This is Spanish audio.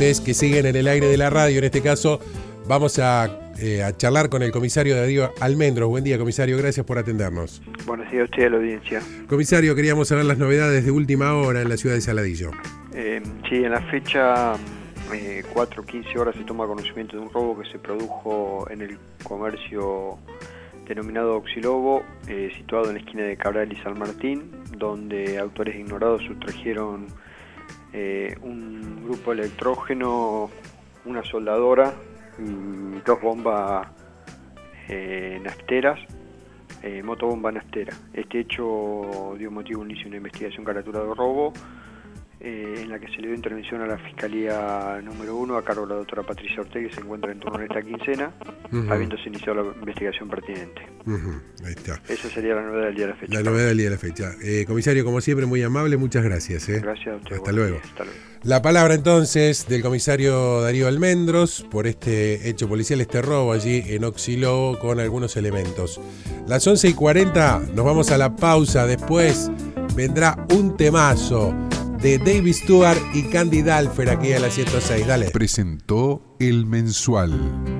voces que siguen en el aire de la radio. En este caso, vamos a, eh, a charlar con el comisario Darío Almendros. Buen día, comisario. Gracias por atendernos. Buenos días a usted a la audiencia. Comisario, queríamos saber las novedades de última hora en la ciudad de Saladillo. Eh, sí, en la fecha eh, 4.15 horas se toma conocimiento de un robo que se produjo en el comercio denominado Oxilobo, eh, situado en la esquina de Cabral y San Martín, donde autores ignorados sustrajeron eh, un grupo electrógeno, una soldadora y dos bombas eh, nafteras, eh, motobomba naftera. Este hecho dio motivo a un inicio de una investigación caratura de robo eh, en la que se le dio intervención a la Fiscalía número uno a cargo de la doctora Patricia Ortega que se encuentra en turno en esta quincena, Ujú. habiéndose iniciado la investigación pertinente. Ahí está. Esa sería la novedad del día de la fecha. La novedad del día de la fecha. Eh, comisario, como siempre, muy amable. Muchas gracias. eh. Gracias a usted. Hasta luego. días, hasta luego. La palabra entonces del comisario Darío Almendros por este hecho policial, este robo allí en Oxilobo con algunos elementos. Las 11 y 40 nos vamos a la pausa. Después vendrá un temazo de David Stewart y Candy Dalfer aquí a las 106. Dale. Presentó El Mensual.